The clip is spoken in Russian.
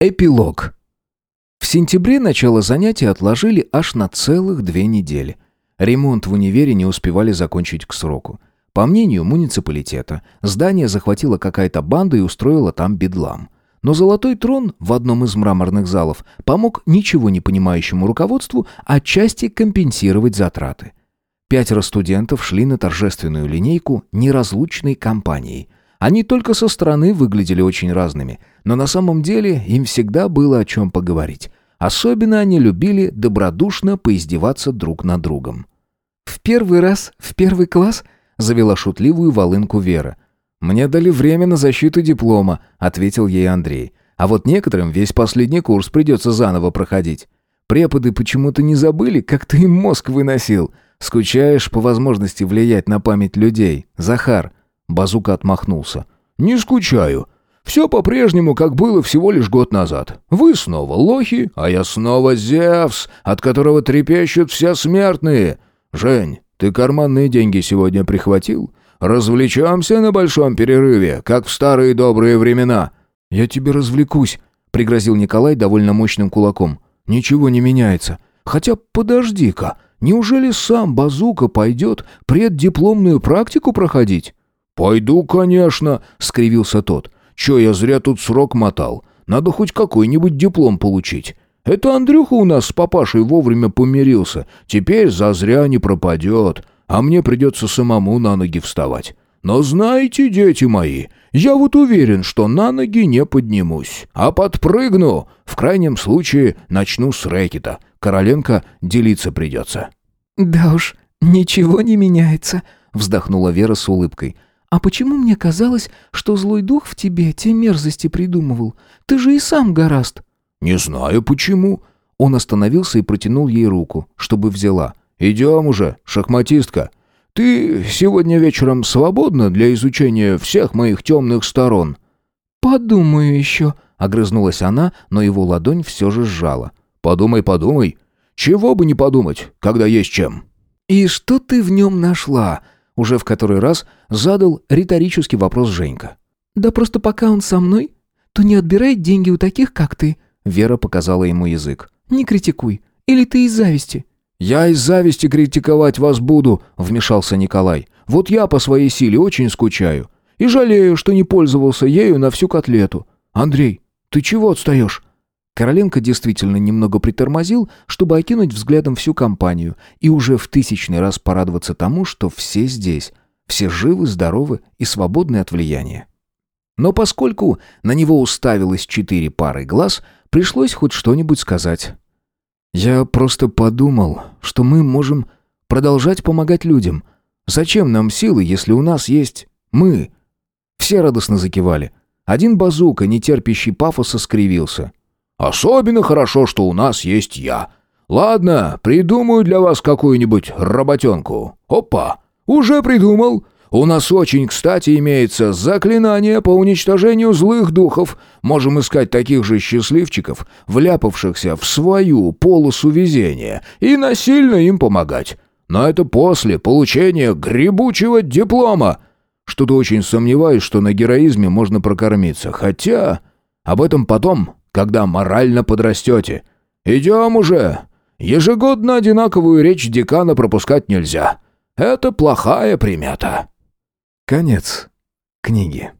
Эпилог. В сентябре начало занятий отложили аж на целых две недели. Ремонт в универе не успевали закончить к сроку. По мнению муниципалитета, здание захватила какая-то банда и устроила там бедлам. Но золотой трон в одном из мраморных залов помог ничего не понимающему руководству отчасти компенсировать затраты. Пятеро студентов шли на торжественную линейку неразлучной компанией. Они только со стороны выглядели очень разными, но на самом деле им всегда было о чем поговорить. Особенно они любили добродушно поиздеваться друг над другом. «В первый раз, в первый класс?» — завела шутливую волынку Вера. «Мне дали время на защиту диплома», — ответил ей Андрей. «А вот некоторым весь последний курс придется заново проходить. Преподы почему-то не забыли, как ты им мозг выносил. Скучаешь по возможности влиять на память людей, Захар?» Базука отмахнулся. «Не скучаю. Все по-прежнему, как было всего лишь год назад. Вы снова лохи, а я снова Зевс, от которого трепещут все смертные. Жень, ты карманные деньги сегодня прихватил? Развлечемся на большом перерыве, как в старые добрые времена». «Я тебе развлекусь», — пригрозил Николай довольно мощным кулаком. «Ничего не меняется. Хотя подожди-ка, неужели сам Базука пойдет преддипломную практику проходить?» «Пойду, конечно», — скривился тот. «Че я зря тут срок мотал? Надо хоть какой-нибудь диплом получить. Это Андрюха у нас с папашей вовремя помирился. Теперь зазря не пропадет, а мне придется самому на ноги вставать. Но знаете, дети мои, я вот уверен, что на ноги не поднимусь, а подпрыгну. В крайнем случае начну с рэкета. Короленко делиться придется». «Да уж, ничего не меняется», — вздохнула Вера с улыбкой. «А почему мне казалось, что злой дух в тебе те мерзости придумывал? Ты же и сам гораст». «Не знаю почему». Он остановился и протянул ей руку, чтобы взяла. «Идем уже, шахматистка. Ты сегодня вечером свободна для изучения всех моих темных сторон?» «Подумаю еще», — огрызнулась она, но его ладонь все же сжала. «Подумай, подумай. Чего бы не подумать, когда есть чем». «И что ты в нем нашла?» Уже в который раз задал риторический вопрос Женька. «Да просто пока он со мной, то не отбирает деньги у таких, как ты». Вера показала ему язык. «Не критикуй. Или ты из зависти?» «Я из зависти критиковать вас буду», — вмешался Николай. «Вот я по своей силе очень скучаю. И жалею, что не пользовался ею на всю котлету. Андрей, ты чего отстаешь?» Короленко действительно немного притормозил, чтобы окинуть взглядом всю компанию и уже в тысячный раз порадоваться тому, что все здесь, все живы, здоровы и свободны от влияния. Но поскольку на него уставилось четыре пары глаз, пришлось хоть что-нибудь сказать. «Я просто подумал, что мы можем продолжать помогать людям. Зачем нам силы, если у нас есть мы?» Все радостно закивали. Один базука, не терпящий пафоса, скривился. Особенно хорошо, что у нас есть я. Ладно, придумаю для вас какую-нибудь работенку. Опа, уже придумал. У нас очень, кстати, имеется заклинание по уничтожению злых духов. Можем искать таких же счастливчиков, вляпавшихся в свою полосу везения, и насильно им помогать. Но это после получения гребучего диплома. Что-то очень сомневаюсь, что на героизме можно прокормиться. Хотя об этом потом когда морально подрастете. Идем уже. Ежегодно одинаковую речь декана пропускать нельзя. Это плохая примета». Конец книги.